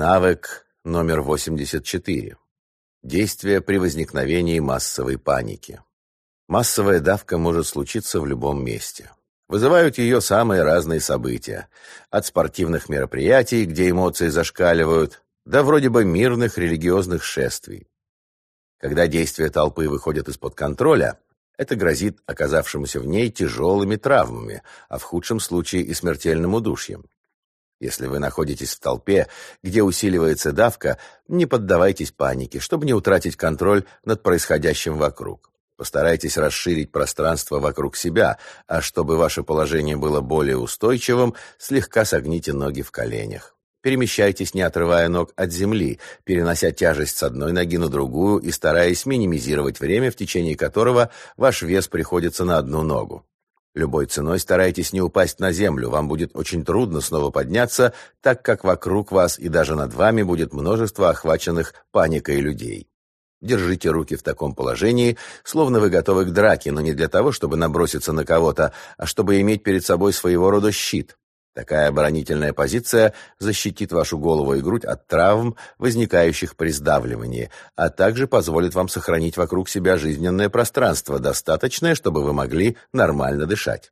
Навык номер 84. Действие при возникновении массовой паники. Массовая давка может случиться в любом месте. Вызывают ее самые разные события. От спортивных мероприятий, где эмоции зашкаливают, до вроде бы мирных религиозных шествий. Когда действия толпы выходят из-под контроля, это грозит оказавшемуся в ней тяжелыми травмами, а в худшем случае и смертельным удушьем. Если вы находитесь в толпе, где усиливается давка, не поддавайтесь панике, чтобы не утратить контроль над происходящим вокруг. Постарайтесь расширить пространство вокруг себя, а чтобы ваше положение было более устойчивым, слегка согните ноги в коленях. Перемещайтесь, не отрывая ног от земли, перенося тяжесть с одной ноги на другую и стараясь минимизировать время, в течение которого ваш вес приходится на одну ногу. Любой ценой старайтесь не упасть на землю, вам будет очень трудно снова подняться, так как вокруг вас и даже над вами будет множество охваченных паникой людей. Держите руки в таком положении, словно вы готовы к драке, но не для того, чтобы наброситься на кого-то, а чтобы иметь перед собой своего рода щит. Такая оборонительная позиция защитит вашу голову и грудь от травм, возникающих при сдавливании, а также позволит вам сохранить вокруг себя жизненное пространство, достаточное, чтобы вы могли нормально дышать.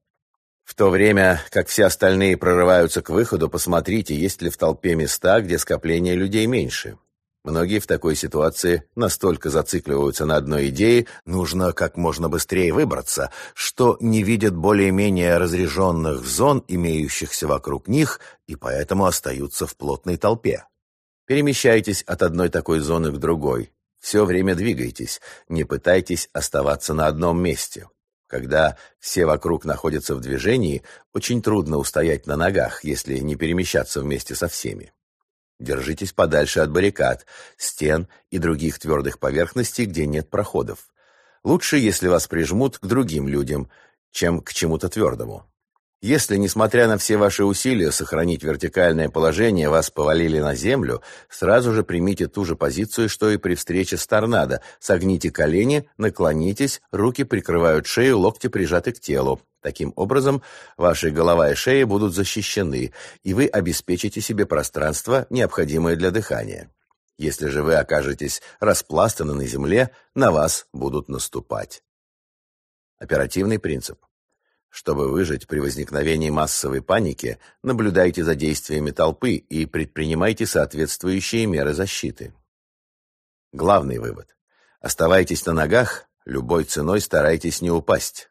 В то время, как все остальные прорываются к выходу, посмотрите, есть ли в толпе места, где скопление людей меньше. Многие в такой ситуации настолько зацикливаются на одной идее, нужно как можно быстрее выбраться, что не видят более-менее разреженных зон, имеющихся вокруг них, и поэтому остаются в плотной толпе. Перемещайтесь от одной такой зоны к другой. Все время двигайтесь, не пытайтесь оставаться на одном месте. Когда все вокруг находятся в движении, очень трудно устоять на ногах, если не перемещаться вместе со всеми. Держитесь подальше от баррикад, стен и других твердых поверхностей, где нет проходов. Лучше, если вас прижмут к другим людям, чем к чему-то твердому. Если, несмотря на все ваши усилия сохранить вертикальное положение, вас повалили на землю, сразу же примите ту же позицию, что и при встрече с торнадо. Согните колени, наклонитесь, руки прикрывают шею, локти прижаты к телу. Таким образом, ваши голова и шея будут защищены, и вы обеспечите себе пространство, необходимое для дыхания. Если же вы окажетесь распластаны на земле, на вас будут наступать. Оперативный принцип. Чтобы выжить при возникновении массовой паники, наблюдайте за действиями толпы и предпринимайте соответствующие меры защиты. Главный вывод. Оставайтесь на ногах, любой ценой старайтесь не упасть.